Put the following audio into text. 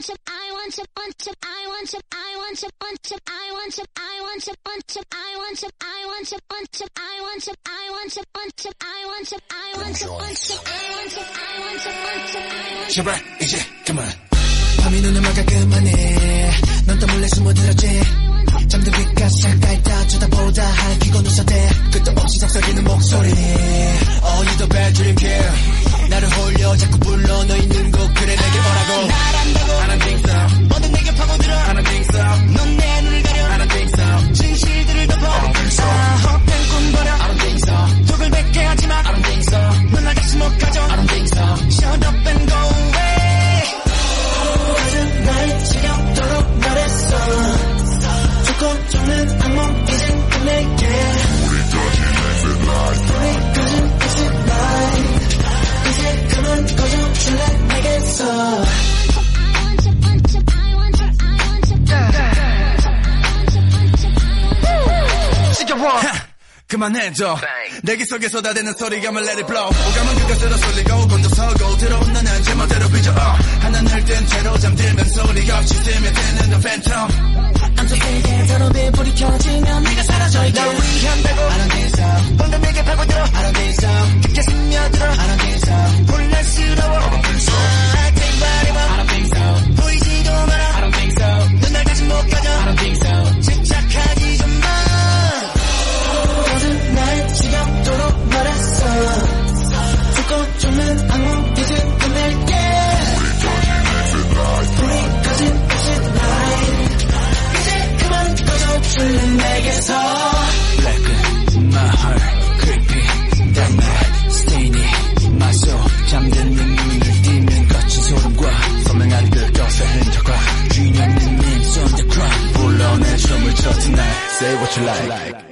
want you, I want you, want you, I want you, I want you, want you, I want you, I want you, want you, I want you, I want you, want you, I want you, I want you, want you, I want you, I want you, want you, I want you, I want you, want you, I want you. 제발 이제 그만 밤이 눈을 막아 그만해 넌 또 몰래 숨어들었지 잠든 귓가시 잠깐 다 쳐다보다 할기고 웃어대 끝도 없이 속삭이는 악몽 이젠 끝낼게 이제 그만 꺼져 줄래 내게서 그만해줘. 내기 속에 쏟아대는 소리감을 let it blow 오감은 그것으로 쏠리고 곤두서고 들어온 너는 제멋대로 삐져. uh. 하나 늘든 채로 잠들면 소리 없이 스며드는 the phantom 켜지 내게서 Black my heart creepy night stainy soul 잠드는 눈을 띄면 거친 소름과 선명한 그 것의 흔적과 쥐념는 names on the ground 불러내 춤을 춰 tonight say what you like